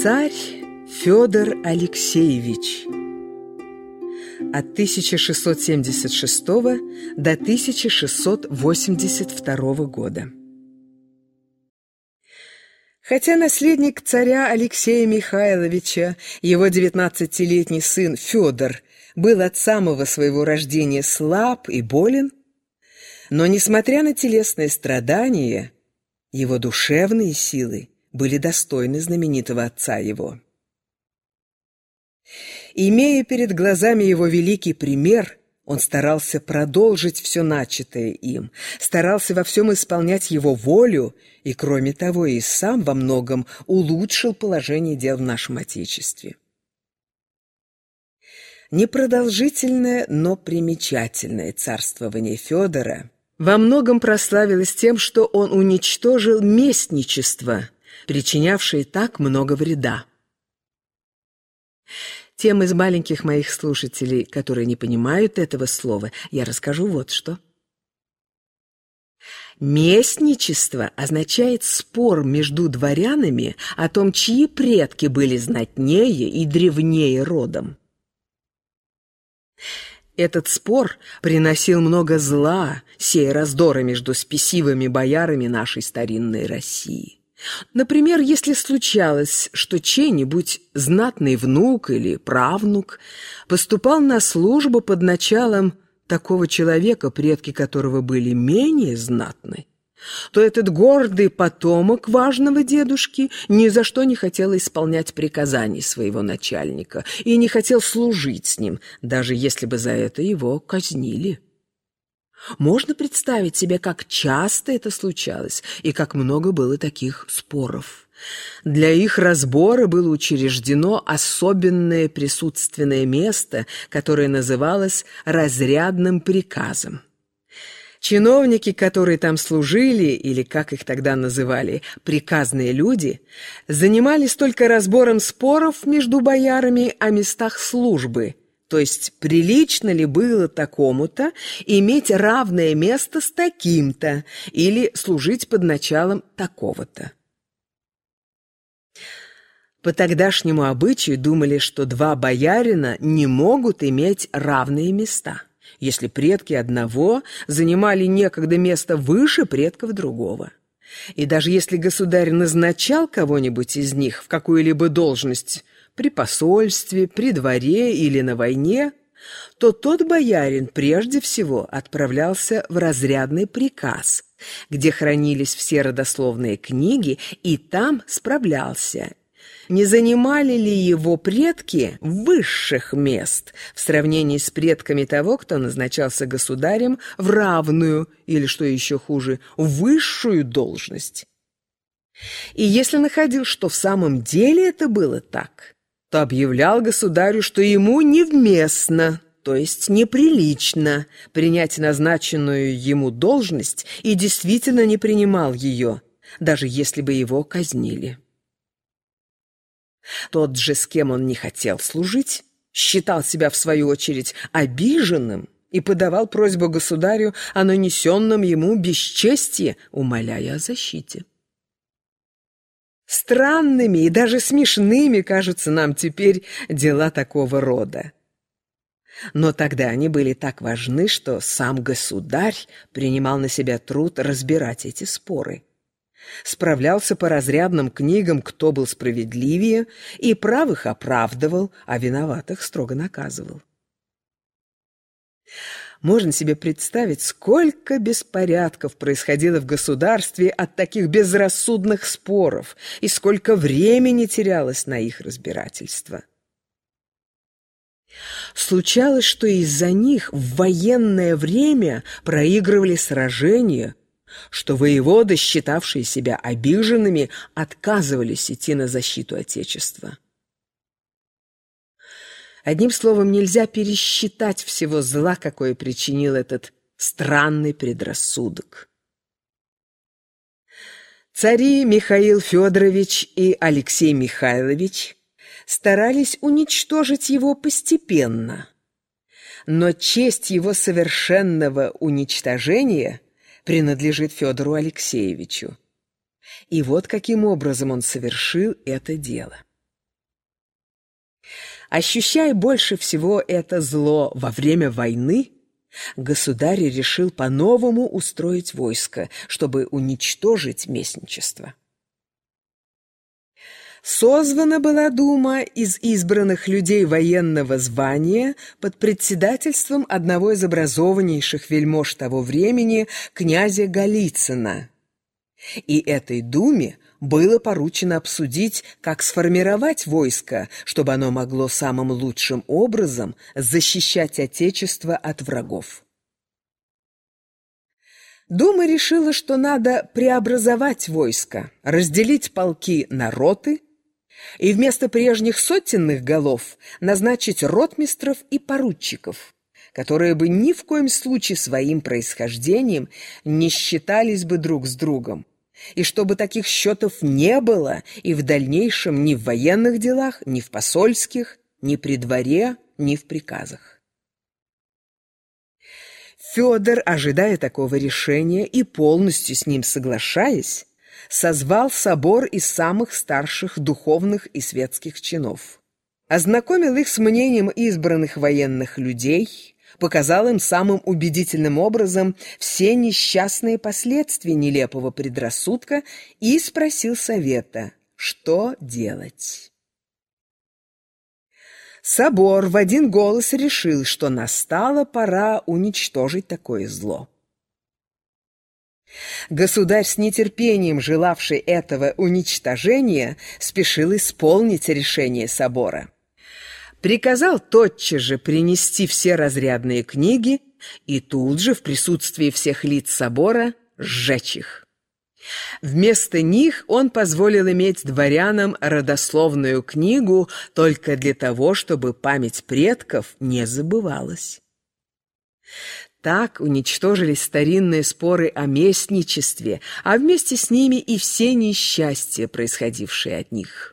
Царь Федор Алексеевич от 1676 до 1682 года. Хотя наследник царя Алексея Михайловича, его девятнадцатилетний сын Федор, был от самого своего рождения слаб и болен, но, несмотря на телесные страдания, его душевные силы были достойны знаменитого отца его. Имея перед глазами его великий пример, он старался продолжить все начатое им, старался во всем исполнять его волю и, кроме того, и сам во многом улучшил положение дел в нашем Отечестве. Непродолжительное, но примечательное царствование Федора во многом прославилось тем, что он уничтожил местничество, причинявшее так много вреда. Тем из маленьких моих слушателей, которые не понимают этого слова, я расскажу вот что. Местничество означает спор между дворянами о том, чьи предки были знатнее и древнее родом. Этот спор приносил много зла, сея раздоры между спесивыми боярами нашей старинной России. Например, если случалось, что чей-нибудь знатный внук или правнук поступал на службу под началом такого человека, предки которого были менее знатны, то этот гордый потомок важного дедушки ни за что не хотел исполнять приказаний своего начальника и не хотел служить с ним, даже если бы за это его казнили. Можно представить себе, как часто это случалось и как много было таких споров. Для их разбора было учреждено особенное присутственное место, которое называлось «разрядным приказом». Чиновники, которые там служили, или, как их тогда называли, приказные люди, занимались только разбором споров между боярами о местах службы – то есть прилично ли было такому-то иметь равное место с таким-то или служить под началом такого-то. По тогдашнему обычаю думали, что два боярина не могут иметь равные места, если предки одного занимали некогда место выше предков другого. И даже если государь назначал кого-нибудь из них в какую-либо должность при посольстве, при дворе или на войне, то тот боярин прежде всего отправлялся в разрядный приказ, где хранились все родословные книги, и там справлялся, не занимали ли его предки высших мест в сравнении с предками того, кто назначался государем в равную, или, что еще хуже, высшую должность. И если находил, что в самом деле это было так, то объявлял государю, что ему невместно, то есть неприлично, принять назначенную ему должность и действительно не принимал ее, даже если бы его казнили. Тот же, с кем он не хотел служить, считал себя, в свою очередь, обиженным и подавал просьбу государю о нанесенном ему бесчестии, умоляя о защите. Странными и даже смешными кажутся нам теперь дела такого рода. Но тогда они были так важны, что сам государь принимал на себя труд разбирать эти споры. Справлялся по разрядным книгам, кто был справедливее, и правых оправдывал, а виноватых строго наказывал. Можно себе представить, сколько беспорядков происходило в государстве от таких безрассудных споров и сколько времени терялось на их разбирательство. Случалось, что из-за них в военное время проигрывали сражения, что воеводы, считавшие себя обиженными, отказывались идти на защиту Отечества. Одним словом, нельзя пересчитать всего зла, какое причинил этот странный предрассудок. Цари Михаил Федорович и Алексей Михайлович старались уничтожить его постепенно, но честь его совершенного уничтожения принадлежит Федору Алексеевичу. И вот каким образом он совершил это дело. Ощущая больше всего это зло во время войны, государь решил по-новому устроить войско, чтобы уничтожить местничество. Созвана была дума из избранных людей военного звания под председательством одного из образованнейших вельмож того времени, князя Голицына. И этой думе было поручено обсудить, как сформировать войско, чтобы оно могло самым лучшим образом защищать Отечество от врагов. Дума решила, что надо преобразовать войско, разделить полки на роты – и вместо прежних сотенных голов назначить ротмистров и поручиков, которые бы ни в коем случае своим происхождением не считались бы друг с другом, и чтобы таких счетов не было и в дальнейшем ни в военных делах, ни в посольских, ни при дворе, ни в приказах. Федор, ожидая такого решения и полностью с ним соглашаясь, созвал собор из самых старших духовных и светских чинов. Ознакомил их с мнением избранных военных людей, показал им самым убедительным образом все несчастные последствия нелепого предрассудка и спросил совета, что делать. Собор в один голос решил, что настала пора уничтожить такое зло. Государь с нетерпением желавший этого уничтожения спешил исполнить решение собора. Приказал тотчас же принести все разрядные книги и тут же в присутствии всех лиц собора сжечь их. Вместо них он позволил иметь дворянам родословную книгу только для того, чтобы память предков не забывалась. Так уничтожились старинные споры о местничестве, а вместе с ними и все несчастья, происходившие от них.